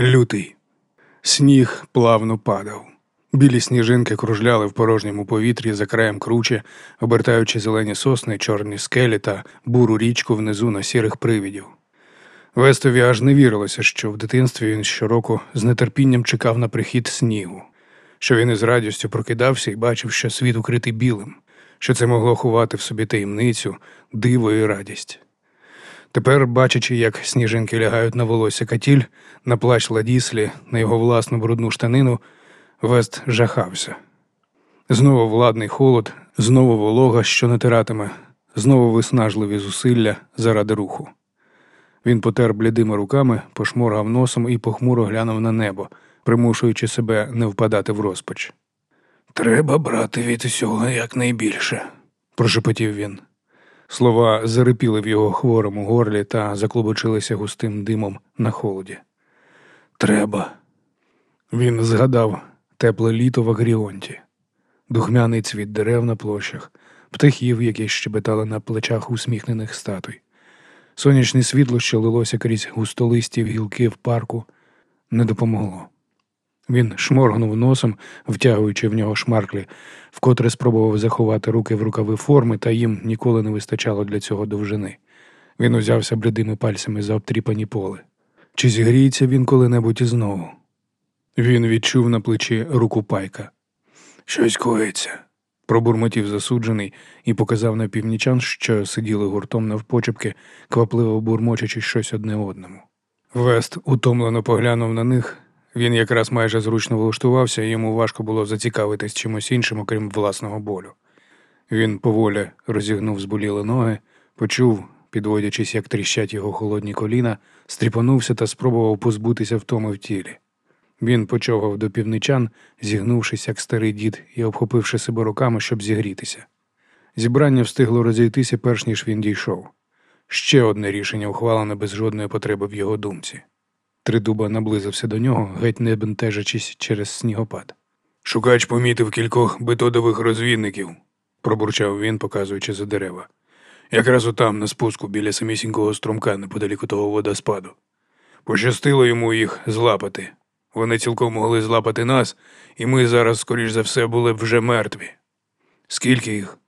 Лютий. Сніг плавно падав. Білі сніжинки кружляли в порожньому повітрі за краєм круче, обертаючи зелені сосни, чорні скелі та буру річку внизу на сірих привідів. Вестові аж не вірилося, що в дитинстві він щороку з нетерпінням чекав на прихід снігу, що він із радістю прокидався і бачив, що світ укритий білим, що це могло ховати в собі таємницю, диво і радість. Тепер, бачачи, як сніжинки лягають на волосся катіль, на плащ ладіслі, на його власну брудну штанину, Вест жахався. Знову владний холод, знову волога, що натиратиме, знову виснажливі зусилля заради руху. Він потер блідими руками, пошморгав носом і похмуро глянув на небо, примушуючи себе не впадати в розпач. Треба брати від усього якнайбільше, прошепотів він. Слова зарипіли в його хворому горлі та заклубочилися густим димом на холоді. Треба. Він згадав тепле літо в Агріонті, духмяний цвіт дерев на площах, птахів, які щебетали на плечах усміхнених статуй. Сонячне світло, що лилося крізь густолисті гілки в парку, не допомогло. Він шморгнув носом, втягуючи в нього шмарклі, вкотре спробував заховати руки в рукави форми, та їм ніколи не вистачало для цього довжини. Він узявся блідими пальцями за обтріпані поли. Чи зігріється він коли-небудь знову? Він відчув на плечі руку пайка. Щось коїться, пробурмотів засуджений і показав на північан, що сиділи гуртом навпочепки, квапливо бурмочачи щось одне одному. Вест утомлено поглянув на них. Він якраз майже зручно влаштувався, і йому важко було зацікавитись чимось іншим, окрім власного болю. Він поволі розігнув зболіли ноги, почув, підводячись, як тріщать його холодні коліна, стріпанувся та спробував позбутися втоми в тілі. Він почогав до півничан, зігнувшись, як старий дід, і обхопивши себе руками, щоб зігрітися. Зібрання встигло розійтися, перш ніж він дійшов. Ще одне рішення ухвалене без жодної потреби в його думці. Тридуба наблизився до нього, геть не бентежачись через снігопад. Шукач помітив кількох бетодових розвідників, пробурчав він, показуючи за дерева. Якраз отам, на спуску, біля самісінького струмка, неподалік того водоспаду. Пощастило йому їх злапати. Вони цілком могли злапати нас, і ми зараз, скоріш за все, були б вже мертві. Скільки їх?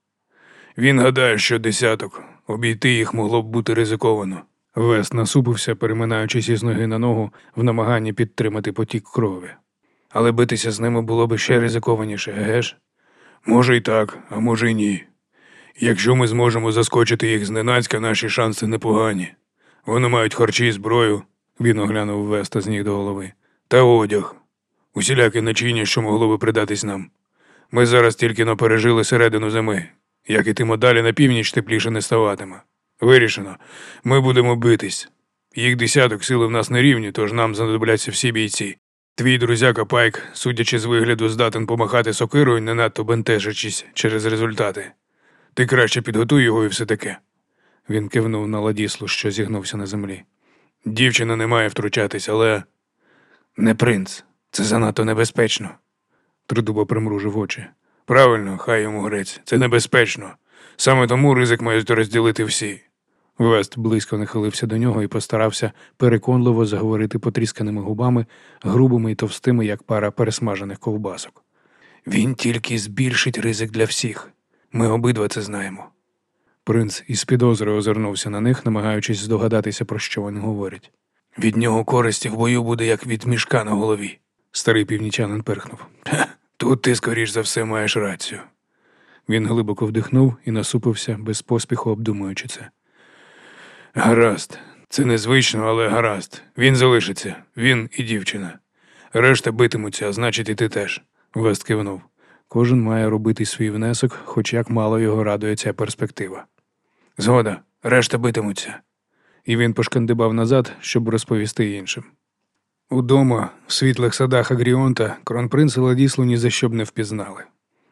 Він гадає, що десяток. Обійти їх могло б бути ризиковано. Вес насупився, переминаючись із ноги на ногу в намаганні підтримати потік крові. Але битися з ними було б ще ризикованіше, еге ж? Може, і так, а може, й ні. Якщо ми зможемо заскочити їх зненацька, наші шанси непогані. Вони мають харчі, зброю, він оглянув Веста з ніг до голови, та одяг. Усіляке начиння, що могло би придатись нам. Ми зараз тільки но пережили середину зими. Як ітимо далі на північ, тепліше не ставатиме. Вирішено. Ми будемо битись. Їх десяток сили в нас не рівні, тож нам знадобляться всі бійці. Твій друзяка Пайк, судячи з вигляду, здатен помахати сокирою, не надто бентежачись через результати. Ти краще підготуй його і все таке. Він кивнув на ладіслу, що зігнувся на землі. Дівчина не має втручатись, але не принц. Це занадто небезпечно. Тридуба примружив очі. Правильно, хай йому грець, це небезпечно. Саме тому ризик мають розділити всі. Вест близько нахилився до нього і постарався переконливо заговорити потрісканими губами, грубими і товстими, як пара пересмажених ковбасок. Він тільки збільшить ризик для всіх. Ми обидва це знаємо. Принц із підозрою озирнувся на них, намагаючись здогадатися, про що вони говорять. Від нього користі в бою буде, як від мішка на голові. Старий північанин перхнув. Тут ти, скоріш за все, маєш рацію. Він глибоко вдихнув і насупився, без поспіху обдумуючи це. Гаразд, це незвично, але гаразд. Він залишиться, він і дівчина. Решта битимуться, а значить, і ти теж. Вест кивнув. Кожен має робити свій внесок, хоч як мало його радує ця перспектива. Згода, решта битимуться. І він пошкандибав назад, щоб розповісти іншим. Удома, в світлих садах Агріонта, кронпринц і Ладіслу ні за що б не впізнали.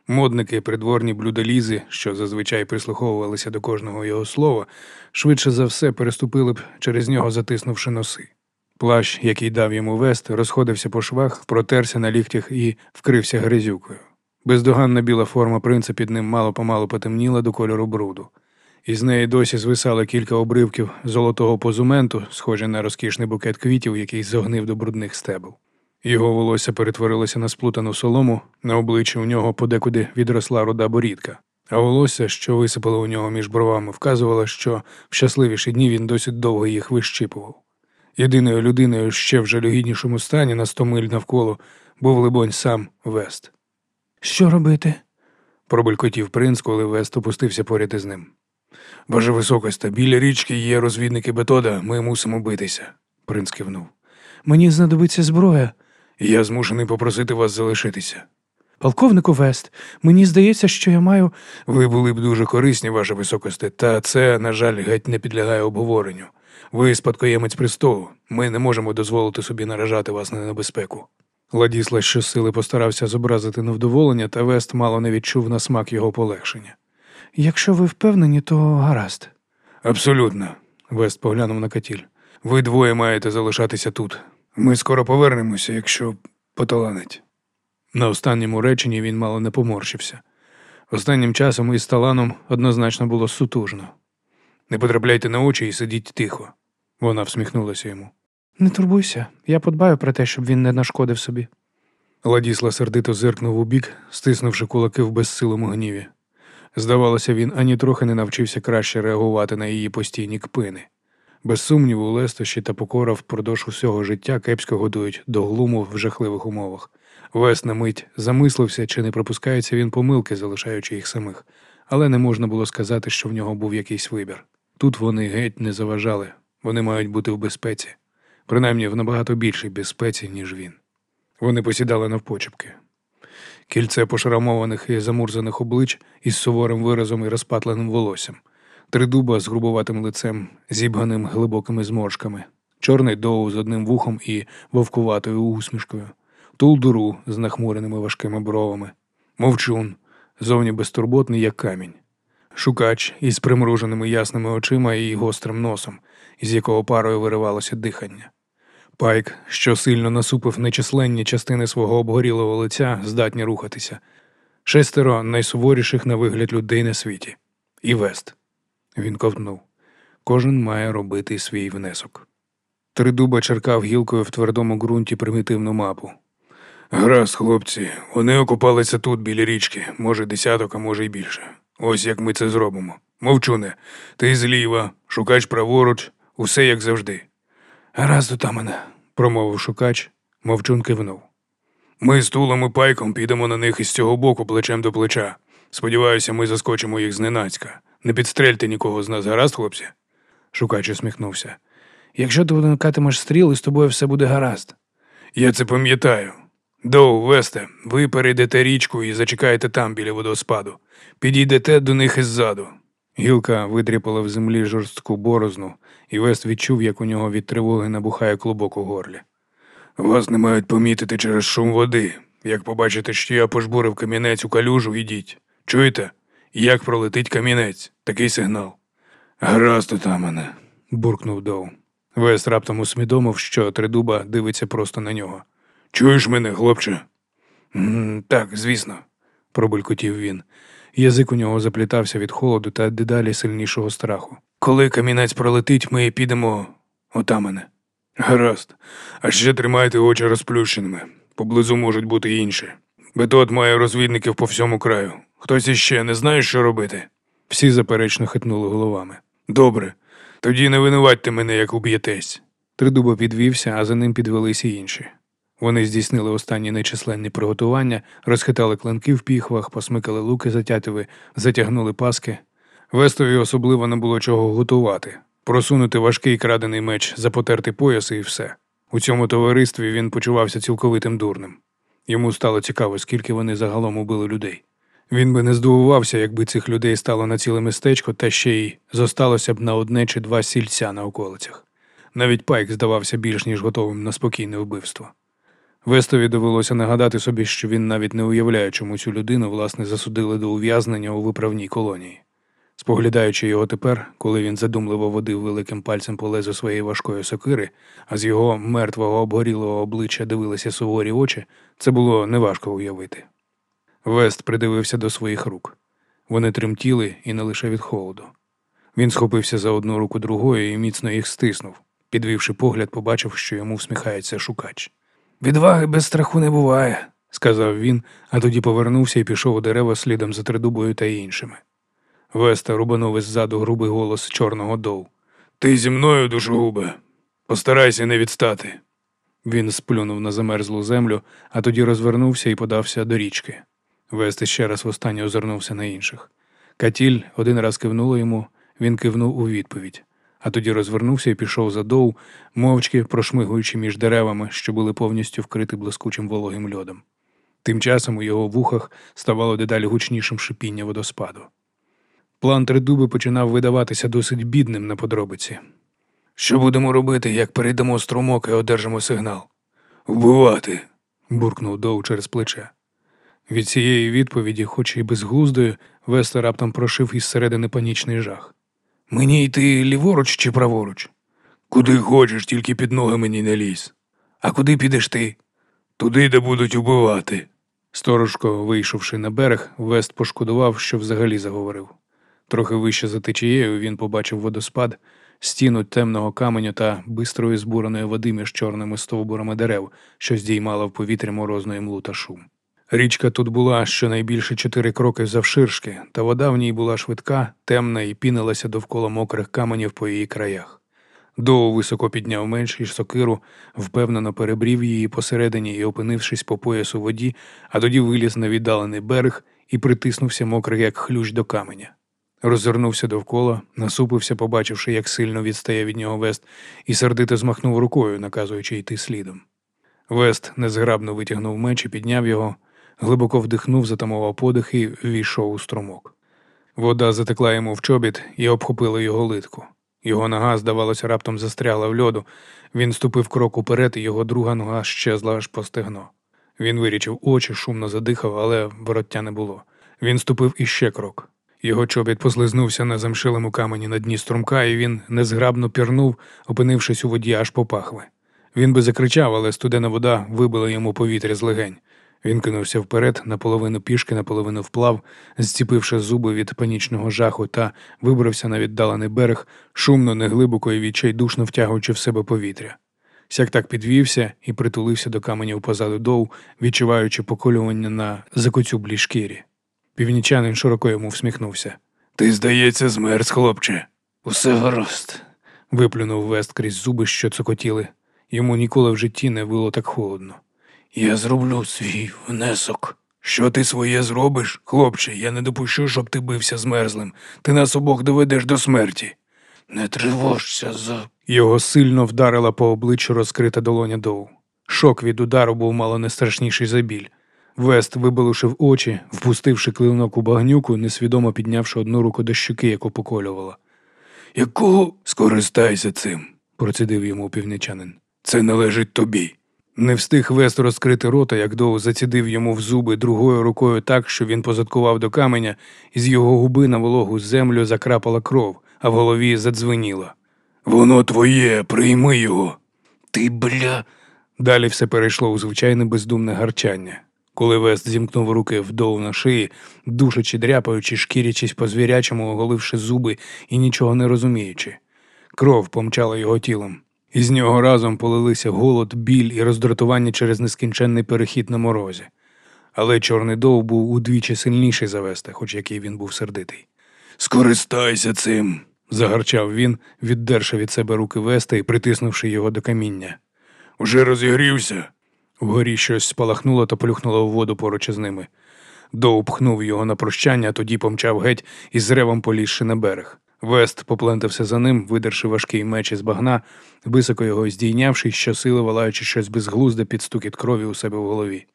Модники, придворні блюдолізи, що зазвичай прислуховувалися до кожного його слова, швидше за все переступили б через нього, затиснувши носи. Плащ, який дав йому вест, розходився по швах, протерся на ліктях і вкрився грязюкою. Бездоганна біла форма принца під ним мало помалу потемніла до кольору бруду. Із неї досі звисало кілька обривків золотого позументу, схожі на розкішний букет квітів, який зогнив до брудних стебел. Його волосся перетворилося на сплутану солому, на обличчі у нього подекуди відросла руда борідка, а волосся, що висипало у нього між бровами, вказувало, що в щасливіші дні він досить довго їх вищипував. Єдиною людиною ще в жалюгіднішому стані на сто миль навколо був, либонь, сам Вест. Що робити? пробелькотів принц, коли Вест опустився поряд із ним. Боже високосте, біля річки є розвідники Бетода, ми мусимо битися, принц кивнув. Мені знадобиться зброя. Я змушений попросити вас залишитися. Полковнику Вест, мені здається, що я маю. Ви були б дуже корисні, ваше високосте, та це, на жаль, геть не підлягає обговоренню. Ви спадкоємець престолу. Ми не можемо дозволити собі наражати вас на небезпеку. Ладісла щосили постарався зобразити невдоволення, та Вест мало не відчув на смак його полегшення. Якщо ви впевнені, то гаразд. Абсолютно. Вест поглянув на катіль. Ви двоє маєте залишатися тут. Ми скоро повернемося, якщо поталанить. На останньому реченні він мало не поморщився. Останнім часом із таланом однозначно було сутужно. Не потрапляйте на очі і сидіть тихо. Вона всміхнулася йому. Не турбуйся, я подбаю про те, щоб він не нашкодив собі. Ладісла сердито зиркнув у бік, стиснувши кулаки в безсилому гніві. Здавалося, він ані трохи не навчився краще реагувати на її постійні кпини. Без сумніву, лестощі та покора впродовж усього життя кепсько годують до глуму в жахливих умовах. Вес на мить замислився, чи не пропускається він помилки, залишаючи їх самих, але не можна було сказати, що в нього був якийсь вибір. Тут вони геть не заважали, вони мають бути в безпеці, принаймні в набагато більшій безпеці, ніж він. Вони посідали навпочепки. Кільце пошрамованих і замурзаних облич із суворим виразом і розпатленим волоссям, три дуба з грубуватим лицем, зібганим глибокими зморшками, чорний доу з одним вухом і вовкуватою усмішкою, тулдуру з нахмуреними важкими бровами, мовчун, зовні безтурботний, як камінь, шукач із примруженими ясними очима і гострим носом, із якого парою виривалося дихання. Пайк, що сильно насупив нечисленні частини свого обгорілого лиця, здатні рухатися. Шестеро найсуворіших на вигляд людей на світі. І Вест. Він ковтнув. Кожен має робити свій внесок. Тридуба черкав гілкою в твердому ґрунті примітивну мапу. Гаразд, хлопці, вони окупалися тут біля річки, може десяток, а може й більше. Ось як ми це зробимо. Мовчуне, ти зліва, шукач праворуч, усе як завжди. Гаразд, отамане, промовив шукач, мовчун кивнув. Ми з тулом і пайком підемо на них із цього боку плечем до плеча. Сподіваюся, ми заскочимо їх зненацька. Не підстрельте нікого з нас, гаразд, хлопці? Шукач усміхнувся. Якщо ти уникатимеш стріл, із тобою все буде гаразд. Я це пам'ятаю. Доу, Весте, ви перейдете річку і зачекаєте там біля водоспаду. Підійдете до них іззаду. Гілка видріпала в землі жорстку борозну, і Вест відчув, як у нього від тривоги набухає клубок у горлі. Вас не мають помітити через шум води. Як побачите, що я пожбурив камінець у калюжу, ідіть. Чуєте? Як пролетить камінець? Такий сигнал. Гаразд, отамане, буркнув Доу. Вест раптом усвідомив, що тридуба дивиться просто на нього. Чуєш мене, хлопче? «М, Так, звісно, пробулькотів він. Язик у нього заплітався від холоду та дедалі сильнішого страху. Коли камінець пролетить, ми підемо отамане. Гаразд. А ще тримайте очі розплющеними. Поблизу можуть бути інші. Бетот має розвідників по всьому краю. Хтось іще не знає, що робити. Всі заперечно хитнули головами. Добре. Тоді не винуватьте мене, як уб'єтесь. Тридуба підвівся, а за ним підвелися інші. Вони здійснили останні нечисленні приготування, розхитали клинки в піхвах, посмикали луки затятиви, затягнули паски. Вестові особливо не було чого готувати. Просунути важкий крадений меч, запотерти пояс і все. У цьому товаристві він почувався цілковитим дурним. Йому стало цікаво, скільки вони загалом убили людей. Він би не здивувався, якби цих людей стало на ціле містечко, та ще й зосталося б на одне чи два сільця на околицях. Навіть Пайк здавався більш ніж готовим на спокійне вбивство. Вестові довелося нагадати собі, що він навіть не уявляє, чому цю людину власне засудили до ув'язнення у виправній колонії. Споглядаючи його тепер, коли він задумливо водив великим пальцем по лезу своєї важкої сокири, а з його мертвого обгорілого обличчя дивилися суворі очі, це було неважко уявити. Вест придивився до своїх рук. Вони тремтіли і не лише від холоду. Він схопився за одну руку другою і міцно їх стиснув. Підвівши погляд, побачив, що йому всміхається шукач. Відваги без страху не буває, сказав він, а тоді повернувся і пішов у дерева слідом за тридубою та іншими. Веста рубанув іззаду грубий голос чорного дов. Ти зі мною, душогубе. Постарайся не відстати. Він сплюнув на замерзлу землю, а тоді розвернувся і подався до річки. Вест ще раз востаннє озирнувся на інших. Катіль один раз кивнула йому, він кивнув у відповідь, а тоді розвернувся і пішов за дов, мовчки прошмигуючи між деревами, що були повністю вкриті блискучим вологим льодом. Тим часом у його вухах ставало дедалі гучнішим шипіння водоспаду. План тридуби починав видаватися досить бідним на подробиці. Що будемо робити, як перейдемо струмок і одержимо сигнал? Вбивати. буркнув Доу через плече. Від цієї відповіді, хоч і безглуздою, Веста раптом прошив із середини панічний жах. Мені йти ліворуч чи праворуч? Куди хочеш, тільки під ноги мені не лізь. А куди підеш ти? Туди, де будуть убивати. Сторожко, вийшовши на берег, Вест пошкодував, що взагалі заговорив. Трохи вище за течією він побачив водоспад, стіну темного каменю та бистрої збуреної води між чорними стовбурами дерев, що здіймала в повітря морозної млу та шум. Річка тут була щонайбільше чотири кроки завширшки, та вода в ній була швидка, темна і пінилася довкола мокрих каменів по її краях. Доу високо підняв менший сокиру, впевнено перебрів її посередині і, опинившись по поясу воді, а тоді виліз на віддалений берег і притиснувся мокрий, як хлющ до каменя. Роззирнувся довкола, насупився, побачивши, як сильно відстає від нього Вест, і сердито змахнув рукою, наказуючи йти слідом. Вест незграбно витягнув меч і підняв його, глибоко вдихнув, затамував подих і ввійшов у струмок. Вода затекла йому в чобіт і обхопила його литку. Його нога, здавалося, раптом застрягла в льоду. Він ступив крок уперед, і його друга нога щезла аж по стегно. Він вирічив очі, шумно задихав, але вороття не було. Він ступив іще крок. Його чобіт послизнувся на замшилому камені на дні струмка, і він незграбно пірнув, опинившись у воді аж по пахви. Він би закричав, але студена вода вибила йому повітря з легень. Він кинувся вперед, наполовину пішки, наполовину вплав, зціпивши зуби від панічного жаху та вибрався на віддалений берег, шумно, неглибоко і відчайдушно втягуючи в себе повітря. Сяк так підвівся і притулився до каменів позаду дов, відчуваючи поколювання на закоцюблій шкірі. Північанин широко йому всміхнувся. Ти, здається, змерз, хлопче. Усе гаразд, виплюнув Вест крізь зуби, що цокотіли. Йому ніколи в житті не було так холодно. Я зроблю свій внесок. Що ти своє зробиш, хлопче? Я не допущу, щоб ти бився з мерзлим. Ти нас обох доведеш до смерті. Не тривожся за. Його сильно вдарила по обличчю розкрита долоня Доу. Шок від удару був мало не страшніший за біль. Вест вибалушив очі, впустивши клинок у багнюку, несвідомо піднявши одну руку до щуки, яку поколювала. Якого скористайся цим, процідив йому північанин. Це належить тобі. Не встиг Вест розкрити рота, як Доу зацідив йому в зуби другою рукою так, що він позадкував до каменя, і з його губи на вологу землю закрапала кров, а в голові задзвеніло. Воно твоє, прийми його. Ти бля. Далі все перейшло у звичайне бездумне гарчання. Коли Вест зімкнув руки вдову на шиї, душачи, дряпаючи, шкірячись по звірячому, оголивши зуби і нічого не розуміючи. Кров помчала його тілом. Із нього разом полилися голод, біль і роздратування через нескінченний перехід на морозі. Але чорний дов був удвічі сильніший за Веста, хоч який він був сердитий. Скористайся цим, загарчав він, віддерши від себе руки Веста і притиснувши його до каміння. Уже розігрівся. Вгорі щось спалахнуло та плюхнуло в воду поруч із ними. Доу пхнув його на прощання, а тоді помчав геть із ревом полізши на берег. Вест поплентався за ним, видерши важкий меч із багна, високо його здійнявши, щосили валаючи щось безглузде під стукіт крові у себе в голові.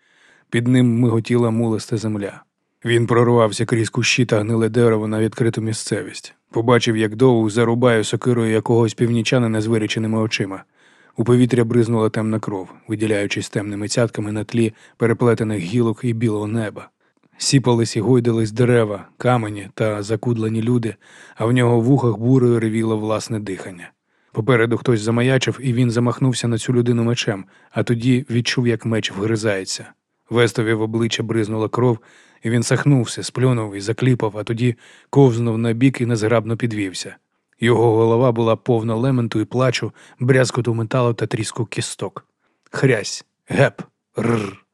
Під ним миготіла мулиста земля. Він прорвався крізь кущі та гниле дерево на відкриту місцевість. Побачив, як Доу зарубає сокирою якогось північанина з виріченими очима. У повітря бризнула темна кров, виділяючись темними цятками на тлі переплетених гілок і білого неба. Сіпались і гойдались дерева, камені та закудлені люди, а в нього в вухах бурою ревіло власне дихання. Попереду хтось замаячив, і він замахнувся на цю людину мечем, а тоді відчув, як меч вгризається. Вестові в обличчя бризнула кров, і він сахнувся, сплюнув і закліпав, а тоді ковзнув на бік і незграбно підвівся. Його голова була повна лементу і плачу, брязкоту металу та тріску кісток. Хрясь, геп, рр.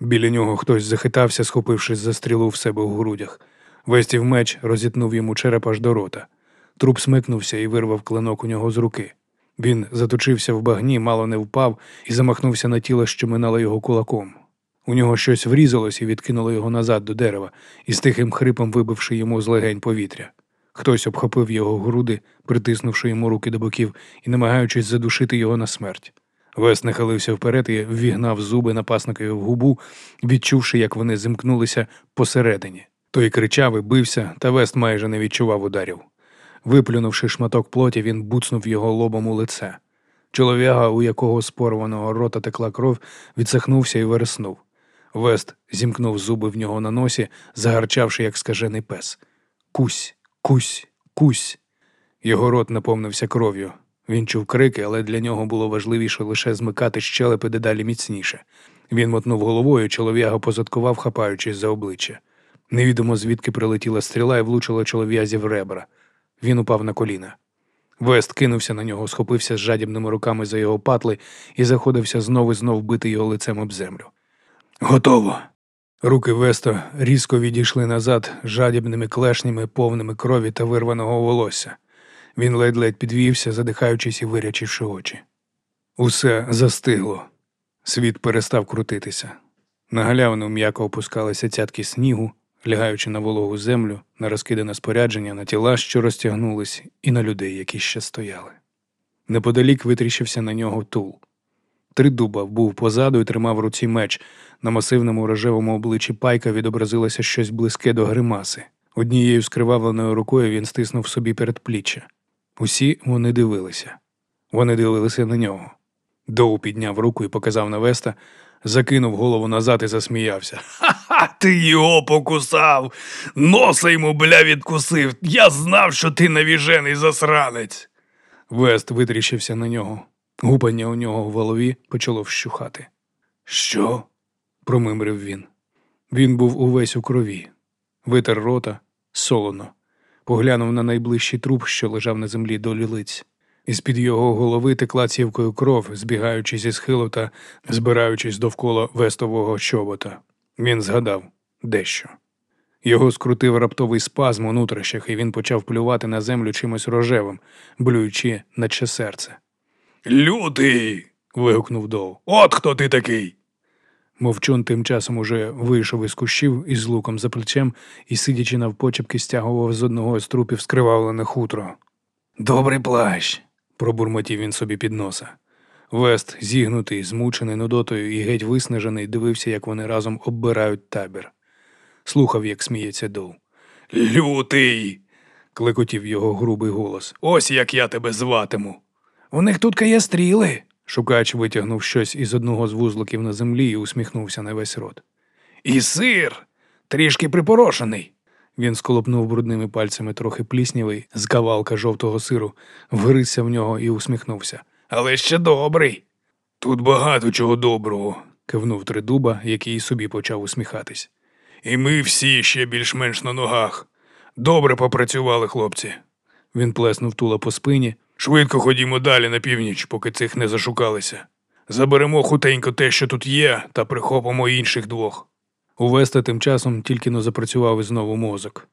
Біля нього хтось захитався, схопившись за стрілу в себе у грудях. Вестів меч розітнув йому череп аж до рота. Труп смикнувся і вирвав клинок у нього з руки. Він заточився в багні, мало не впав і замахнувся на тіло, що минало його кулаком. У нього щось врізалось і відкинуло його назад до дерева, із тихим хрипом вибивши йому з легень повітря. Хтось обхопив його груди, притиснувши йому руки до боків і намагаючись задушити його на смерть. Вес нахилився вперед і ввігнав зуби напасникові в губу, відчувши, як вони зімкнулися посередині. Той кричав і бився, та Вест майже не відчував ударів. Виплюнувши шматок плоті, він буцнув його лобом у лице. Чолов'яга, у якого з порваного рота текла кров, відсахнувся і вереснув. Вест зімкнув зуби в нього на носі, загарчавши, як скажений пес. Кусь, кусь, кусь. Його рот наповнився кров'ю. Він чув крики, але для нього було важливіше лише змикати щелепи дедалі міцніше. Він мотнув головою, чолов'яга позадкував, хапаючись за обличчя. Невідомо звідки прилетіла стріла і влучила чолов'язі в ребра. Він упав на коліна. Вест кинувся на нього, схопився з жадібними руками за його патли і заходився знов і знов бити його лицем об землю. Готово. Руки Веста різко відійшли назад жадібними клешнями, повними крові та вирваного волосся. Він ледь-ледь підвівся, задихаючись і вирячивши очі. Усе застигло. Світ перестав крутитися. На галявину м'яко опускалися цятки снігу, лягаючи на вологу землю, на розкидане спорядження, на тіла, що розтягнулись, і на людей, які ще стояли. Неподалік витріщився на нього тул. Тридуба був позаду і тримав в руці меч. На масивному рожевому обличчі пайка відобразилося щось близьке до гримаси. Однією скривавленою рукою він стиснув собі передпліччя. Усі вони дивилися. Вони дивилися на нього. Доу підняв руку і показав на Веста, закинув голову назад і засміявся. Ха-ха, ти його покусав! Носа йому, бля, відкусив. Я знав, що ти навіжений засранець. Вест витріщився на нього. Гупання у нього в голові почало вщухати. Що? промимрив він. Він був увесь у крові, витер рота, солоно, поглянув на найближчий труп, що лежав на землі до лілиць. Із-під його голови текла цівкою кров, збігаючись зі схилу та збираючись довкола вестового чобота. Він згадав дещо. Його скрутив раптовий спазм у нутрощах, і він почав плювати на землю чимось рожевим, блюючи, наче серце. Лютий. вигукнув Доу. От хто ти такий. Мовчун тим часом уже вийшов із кущів із луком за плечем і, сидячи навпочепки, стягував з одного з трупів скривавлене хутро. Добрий плащ, пробурмотів він собі під носа. Вест, зігнутий, змучений нудотою і геть виснажений, дивився, як вони разом оббирають табір. Слухав, як сміється Доу. Лютий. клекотів його грубий голос. Ось як я тебе зватиму. У них тут є стріли. Шукач витягнув щось із одного з вузликів на землі і усміхнувся на весь рот. І сир, трішки припорошений. Він сколопнув брудними пальцями трохи пліснявий з кавалка жовтого сиру, вгризся в нього і усміхнувся. Але ще добрий. Тут багато чого доброго, кивнув тридуба, який собі почав усміхатись. І ми всі ще більш-менш на ногах. Добре попрацювали, хлопці. Він плеснув тула по спині. Швидко ходімо далі на північ, поки цих не зашукалися. Заберемо хутенько те, що тут є, та прихопимо інших двох. У Веста тим часом тільки но запрацював і знову мозок.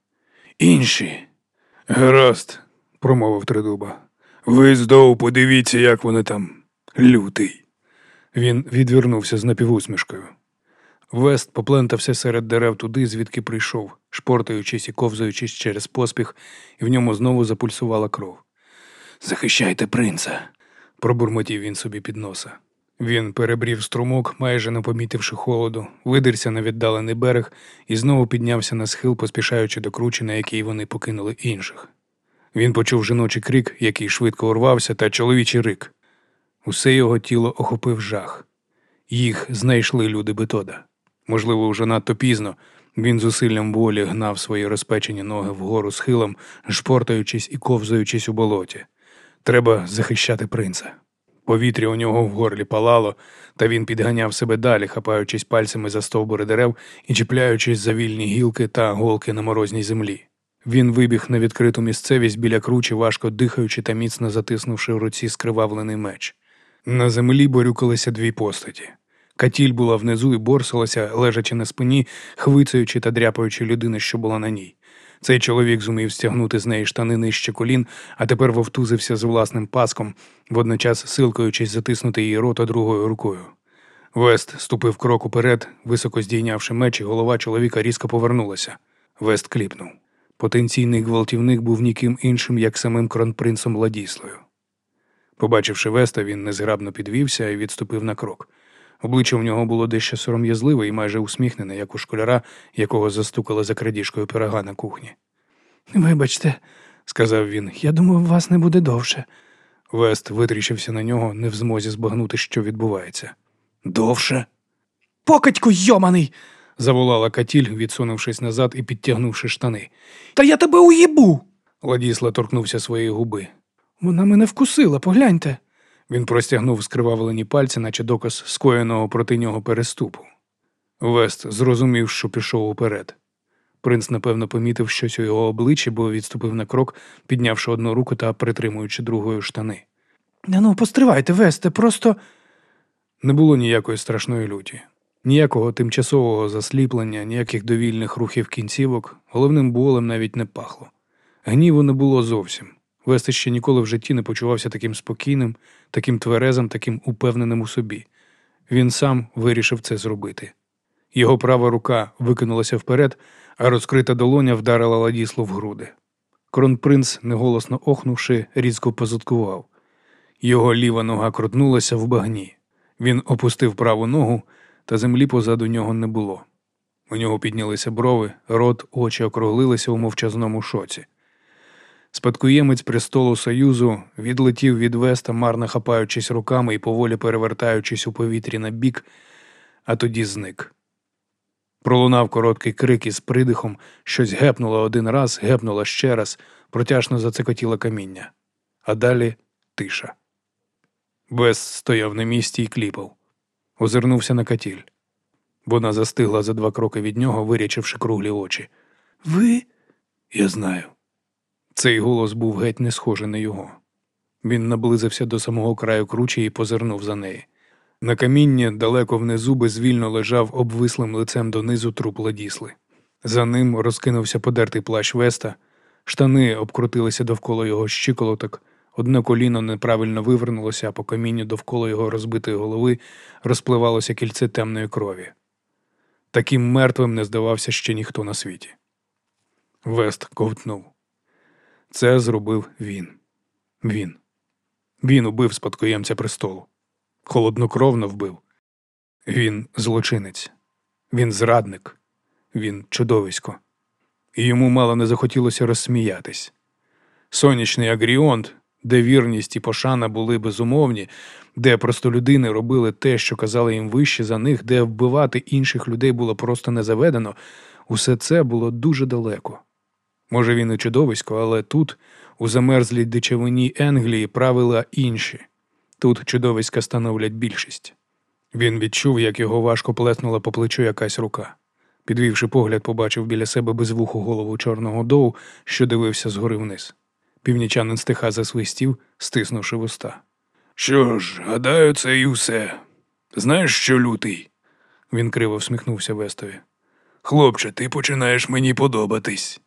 Інші. Гаразд, промовив тридуба. Ви здов подивіться, як вони там. Лютий. Він відвернувся з напівусмішкою. Вест поплентався серед дерев туди, звідки прийшов, шпортаючись і ковзаючись через поспіх, і в ньому знову запульсувала кров. Захищайте принца, пробурмотів він собі під носа. Він перебрів струмок, майже не помітивши холоду, видерся на віддалений берег і знову піднявся на схил, поспішаючи до кручі, на якій вони покинули інших. Він почув жіночий крик, який швидко урвався, та чоловічий рик. Усе його тіло охопив жах. Їх знайшли люди Бетода. Можливо, вже надто пізно. Він зусиллям волі гнав свої розпечені ноги вгору схилом, шпортаючись і ковзаючись у болоті. Треба захищати принца. Повітря у нього в горлі палало, та він підганяв себе далі, хапаючись пальцями за стовбури дерев і чіпляючись за вільні гілки та голки на морозній землі. Він вибіг на відкриту місцевість біля кручі, важко дихаючи та міцно затиснувши в руці скривавлений меч. На землі борюкалися дві постаті. Катіль була внизу і борсилася, лежачи на спині, хвицаючи та дряпаючи людину, що була на ній. Цей чоловік зумів стягнути з неї штани нижче колін, а тепер вовтузився з власним паском, водночас силкаючись затиснути її рота другою рукою. Вест ступив крок уперед, високо здійнявши меч, і голова чоловіка різко повернулася. Вест кліпнув. Потенційний гвалтівник був ніким іншим, як самим кронпринцем Ладіслою. Побачивши Веста, він незграбно підвівся і відступив на крок. Обличчя в нього було дещо сором'язливе і майже усміхнене, як у школяра, якого застукали за крадіжкою пирога на кухні. Вибачте, Сказав він, я думав, вас не буде довше. Вест витріщився на нього, не в змозі збагнути, що відбувається. Довше? Покатьку йоманий! заволала Катіль, відсунувшись назад і підтягнувши штани. Та я тебе уїбу! Ладісла торкнувся своєї губи. Вона мене вкусила, погляньте. Він простягнув скривавлені пальці, наче доказ скоєного проти нього переступу. Вест зрозумів, що пішов уперед. Принц, напевно, помітив щось у його обличчі, бо відступив на крок, піднявши одну руку та притримуючи другою штани. Ну, постривайте, Весте, просто. Не було ніякої страшної люті, ніякого тимчасового засліплення, ніяких довільних рухів кінцівок, головним болем навіть не пахло. Гніву не було зовсім. Вести ще ніколи в житті не почувався таким спокійним, таким тверезим, таким упевненим у собі. Він сам вирішив це зробити. Його права рука викинулася вперед, а розкрита долоня вдарила ладіслу в груди. Кронпринц, неголосно охнувши, різко позадкував. Його ліва нога крутнулася в багні. Він опустив праву ногу, та землі позаду нього не було. У нього піднялися брови, рот, очі округлилися у мовчазному шоці. Спадкоємець престолу Союзу відлетів від веста, марно хапаючись руками і поволі перевертаючись у повітрі на бік, а тоді зник. Пролунав короткий крик із придихом, щось гепнуло один раз, гепнуло ще раз, протяжно зацикотіло каміння. А далі тиша. Бес стояв на місці і кліпав. Озирнувся на катіль. Вона застигла за два кроки від нього, вирячивши круглі очі. Ви? Я знаю. Цей голос був геть не схожий на його. Він наблизився до самого краю кручі і позирнув за неї. На камінні далеко внизу безвільно лежав обвислим лицем донизу труп ладісли. За ним розкинувся подертий плащ веста, штани обкрутилися довкола його щиколоток, одне коліно неправильно вивернулося, а по камінню довкола його розбитої голови розпливалося кільце темної крові. Таким мертвим не здавався ще ніхто на світі. Вест ковтнув. Це зробив він. Він. Він убив спадкоємця престолу. Холоднокровно вбив. Він злочинець, він зрадник, він чудовисько. І йому мало не захотілося розсміятись. Сонячний агріонт, де вірність і пошана були безумовні, де простолюдини робили те, що казали їм вище за них, де вбивати інших людей було просто не заведено, усе це було дуже далеко. Може, він і чудовисько, але тут, у замерзлій дичавині Енглії, правила інші. Тут чудовиська становлять більшість. Він відчув, як його важко плеснула по плечу якась рука. Підвівши погляд, побачив біля себе безвуху голову чорного доу, що дивився згори вниз. Північанин стиха засвистів, стиснувши вуста. Що ж, гадаю, це і все. Знаєш, що лютий? Він криво всміхнувся Вестові. Хлопче, ти починаєш мені подобатись.